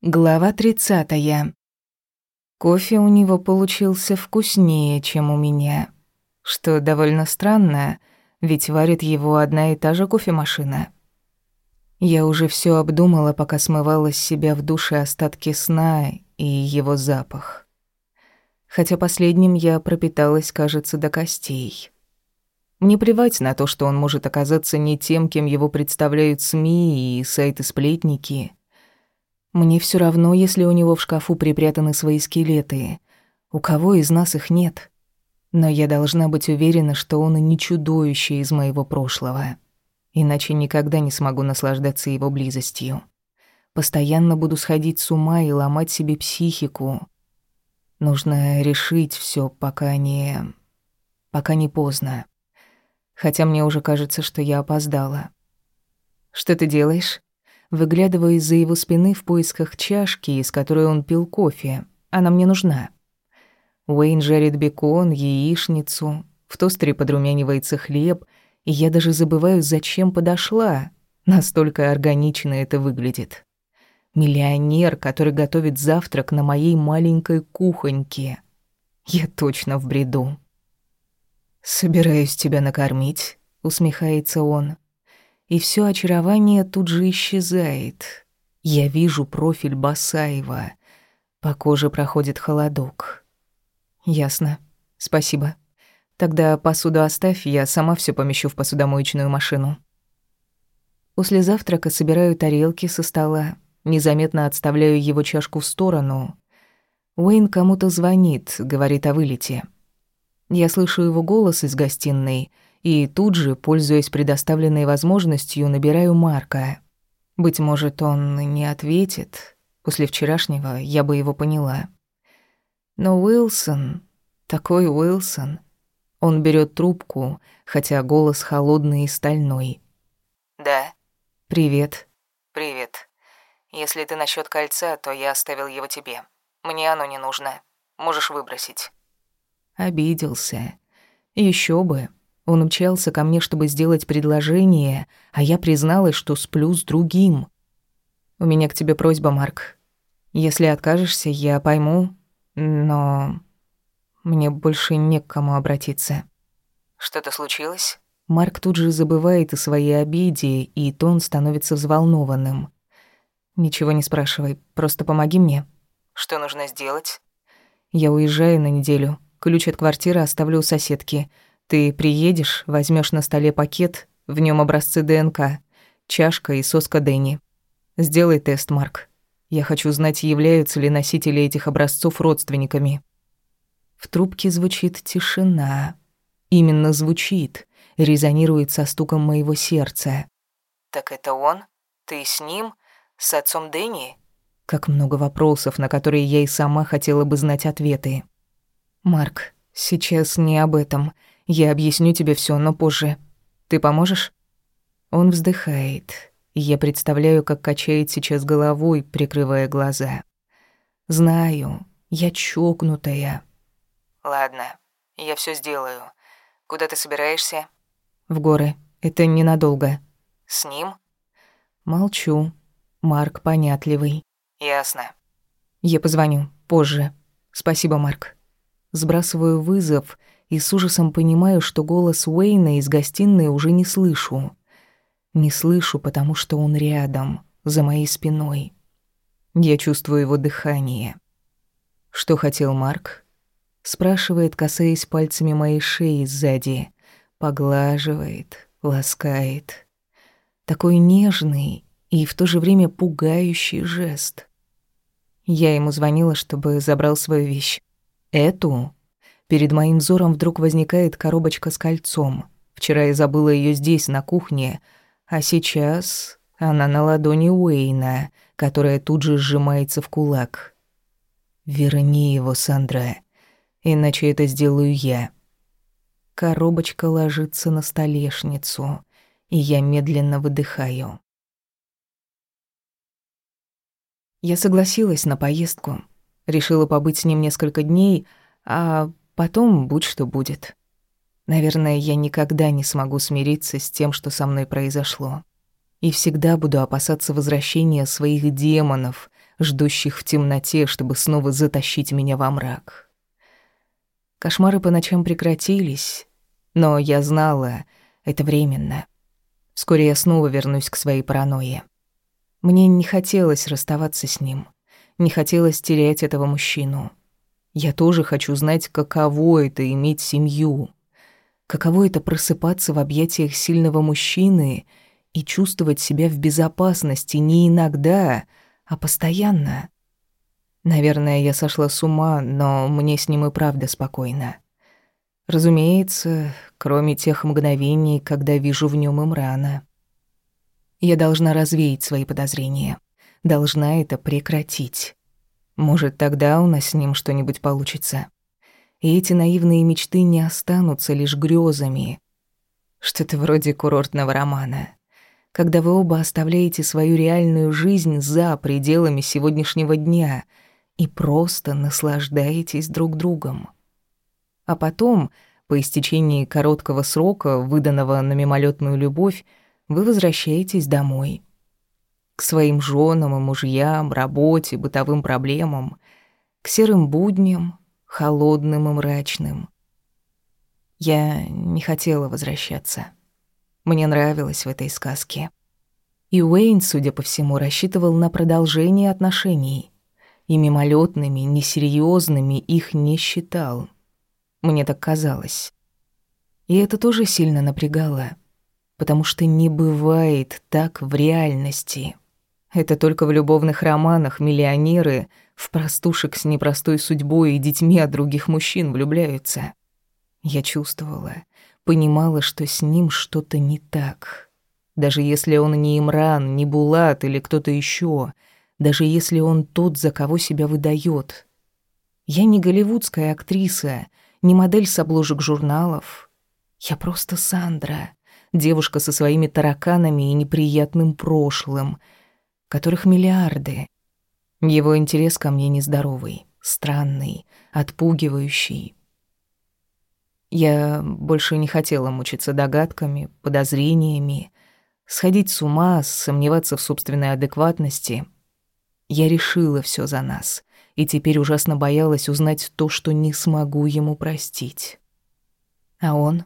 Глава 30. Кофе у него получился вкуснее, чем у меня. Что довольно странно, ведь варит его одна и та же кофемашина. Я уже все обдумала, пока смывала с себя в душе остатки сна и его запах. Хотя последним я пропиталась, кажется, до костей. Мне плевать на то, что он может оказаться не тем, кем его представляют СМИ и сайты-сплетники — мне все равно, если у него в шкафу припрятаны свои скелеты. У кого из нас их нет? Но я должна быть уверена, что он не чудовище из моего прошлого. Иначе никогда не смогу наслаждаться его близостью. Постоянно буду сходить с ума и ломать себе психику. Нужно решить все, пока не... пока не поздно. Хотя мне уже кажется, что я опоздала. «Что ты делаешь?» Выглядывая из-за его спины в поисках чашки, из которой он пил кофе. Она мне нужна. Уэйн жарит бекон, яичницу, в тостере подрумянивается хлеб, и я даже забываю, зачем подошла. Настолько органично это выглядит. Миллионер, который готовит завтрак на моей маленькой кухоньке. Я точно в бреду. «Собираюсь тебя накормить», — усмехается он и все очарование тут же исчезает. Я вижу профиль Басаева. По коже проходит холодок. Ясно. Спасибо. Тогда посуду оставь, я сама все помещу в посудомоечную машину. После завтрака собираю тарелки со стола, незаметно отставляю его чашку в сторону. Уэйн кому-то звонит, говорит о вылете. Я слышу его голос из гостиной — и тут же, пользуясь предоставленной возможностью, набираю Марка. Быть может, он не ответит. После вчерашнего я бы его поняла. Но Уилсон, такой Уилсон, он берет трубку, хотя голос холодный и стальной. «Да». «Привет». «Привет. Если ты насчет кольца, то я оставил его тебе. Мне оно не нужно. Можешь выбросить». Обиделся. Еще бы. Он умчался ко мне, чтобы сделать предложение, а я призналась, что сплю с другим. У меня к тебе просьба, Марк. Если откажешься, я пойму, но мне больше не к кому обратиться. Что-то случилось? Марк тут же забывает о своей обиде, и тон становится взволнованным. Ничего не спрашивай, просто помоги мне. Что нужно сделать? Я уезжаю на неделю. Ключ от квартиры оставлю у соседки. Ты приедешь, возьмешь на столе пакет, в нем образцы ДНК, чашка и соска Дэнни. Сделай тест, Марк. Я хочу знать, являются ли носители этих образцов родственниками. В трубке звучит тишина. Именно звучит, резонирует со стуком моего сердца. «Так это он? Ты с ним? С отцом Дэнни?» Как много вопросов, на которые я и сама хотела бы знать ответы. «Марк, сейчас не об этом. Я объясню тебе все, но позже. Ты поможешь?» Он вздыхает. Я представляю, как качает сейчас головой, прикрывая глаза. Знаю, я чокнутая. Ладно, я все сделаю. Куда ты собираешься? В горы. Это ненадолго. С ним? Молчу. Марк понятливый. Ясно. Я позвоню позже. Спасибо, Марк. Сбрасываю вызов и с ужасом понимаю, что голос Уэйна из гостиной уже не слышу. Не слышу, потому что он рядом, за моей спиной. Я чувствую его дыхание. «Что хотел Марк?» Спрашивает, касаясь пальцами моей шеи сзади. Поглаживает, ласкает. Такой нежный и в то же время пугающий жест. Я ему звонила, чтобы забрал свою вещь. Эту Перед моим взором вдруг возникает коробочка с кольцом. Вчера я забыла ее здесь, на кухне, а сейчас она на ладони Уэйна, которая тут же сжимается в кулак. «Верни его, Сандра, иначе это сделаю я». Коробочка ложится на столешницу, и я медленно выдыхаю. Я согласилась на поездку. Решила побыть с ним несколько дней, а Потом будь что будет. Наверное, я никогда не смогу смириться с тем, что со мной произошло. И всегда буду опасаться возвращения своих демонов, ждущих в темноте, чтобы снова затащить меня во мрак. Кошмары по ночам прекратились, но я знала, это временно. Вскоре я снова вернусь к своей паранойе. Мне не хотелось расставаться с ним, не хотелось терять этого мужчину. Я тоже хочу знать, каково это иметь семью. Каково это просыпаться в объятиях сильного мужчины и чувствовать себя в безопасности не иногда, а постоянно. Наверное, я сошла с ума, но мне с ним и правда спокойно. Разумеется, кроме тех мгновений, когда вижу в нем Имрана. Я должна развеять свои подозрения. Должна это прекратить. Может, тогда у нас с ним что-нибудь получится и эти наивные мечты не останутся лишь грезами. Что-то вроде курортного романа, когда вы оба оставляете свою реальную жизнь за пределами сегодняшнего дня и просто наслаждаетесь друг другом. А потом, по истечении короткого срока, выданного на мимолетную любовь, вы возвращаетесь домой. К своим женам и мужьям, работе, бытовым проблемам, к серым будням, холодным и мрачным. Я не хотела возвращаться. Мне нравилось в этой сказке. И Уэйн, судя по всему, рассчитывал на продолжение отношений. И мимолетными, несерьезными их не считал. Мне так казалось. И это тоже сильно напрягало, потому что не бывает так в реальности. Это только в любовных романах миллионеры в простушек с непростой судьбой и детьми от других мужчин влюбляются. Я чувствовала, понимала, что с ним что-то не так. Даже если он не Имран, не Булат или кто-то еще, даже если он тот, за кого себя выдает. Я не голливудская актриса, не модель с обложек журналов. Я просто Сандра, девушка со своими тараканами и неприятным прошлым, которых миллиарды, его интерес ко мне нездоровый, странный, отпугивающий. Я больше не хотела мучиться догадками, подозрениями, сходить с ума, сомневаться в собственной адекватности. Я решила все за нас, и теперь ужасно боялась узнать то, что не смогу ему простить. А он?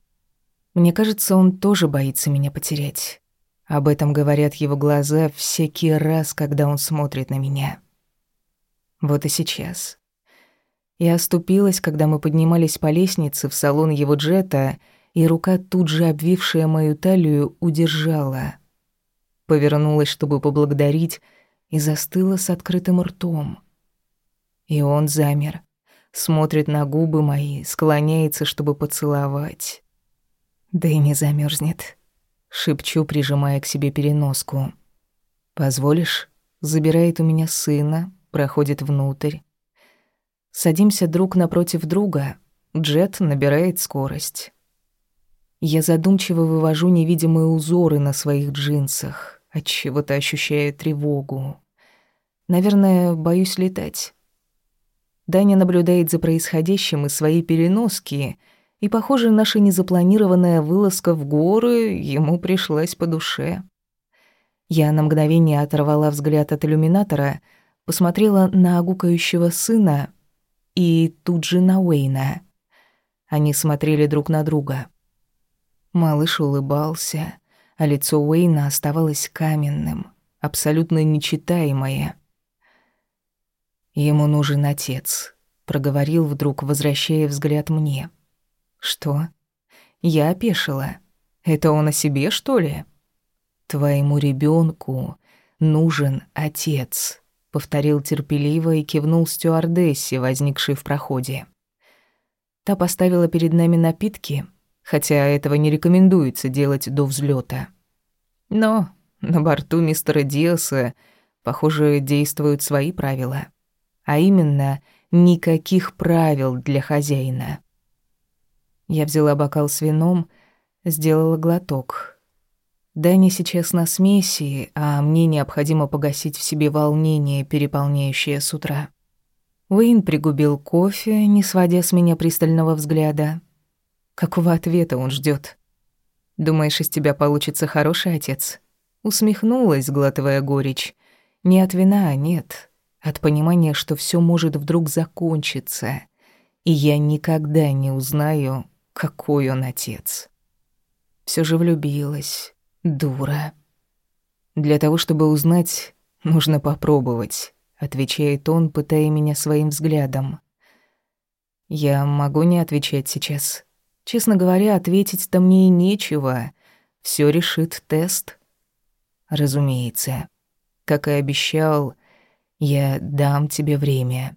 Мне кажется, он тоже боится меня потерять. Об этом говорят его глаза всякий раз, когда он смотрит на меня. Вот и сейчас. Я оступилась, когда мы поднимались по лестнице в салон его джета, и рука, тут же обвившая мою талию, удержала. Повернулась, чтобы поблагодарить, и застыла с открытым ртом. И он замер, смотрит на губы мои, склоняется, чтобы поцеловать. Да и не замерзнет. Шепчу, прижимая к себе переноску. «Позволишь?» Забирает у меня сына, проходит внутрь. Садимся друг напротив друга. Джет набирает скорость. Я задумчиво вывожу невидимые узоры на своих джинсах, от чего-то ощущаю тревогу. Наверное, боюсь летать. Даня наблюдает за происходящим из своей переноски, и, похоже, наша незапланированная вылазка в горы ему пришлась по душе. Я на мгновение оторвала взгляд от иллюминатора — посмотрела на огукающего сына и тут же на Уэйна. Они смотрели друг на друга. Малыш улыбался, а лицо Уэйна оставалось каменным, абсолютно нечитаемое. «Ему нужен отец», — проговорил вдруг, возвращая взгляд мне. «Что?» Я опешила. «Это он о себе, что ли?» «Твоему ребенку нужен отец» повторил терпеливо и кивнул стюардессе, возникшей в проходе. Та поставила перед нами напитки, хотя этого не рекомендуется делать до взлета. Но на борту мистера Диаса, похоже, действуют свои правила. А именно, никаких правил для хозяина. Я взяла бокал с вином, сделала глоток — Дани сейчас на смеси, а мне необходимо погасить в себе волнение, переполняющее с утра. Уэйн пригубил кофе, не сводя с меня пристального взгляда. Какого ответа он ждет? Думаешь, из тебя получится хороший отец? Усмехнулась, глотывая горечь. Не от вина, нет. от понимания, что все может вдруг закончиться, и я никогда не узнаю, какой он отец. Все же влюбилась, дура. Для того, чтобы узнать, нужно попробовать, отвечает он, пытая меня своим взглядом. Я могу не отвечать сейчас. Честно говоря, ответить-то мне и нечего. Все решит тест. Разумеется. Как и обещал, я дам тебе время.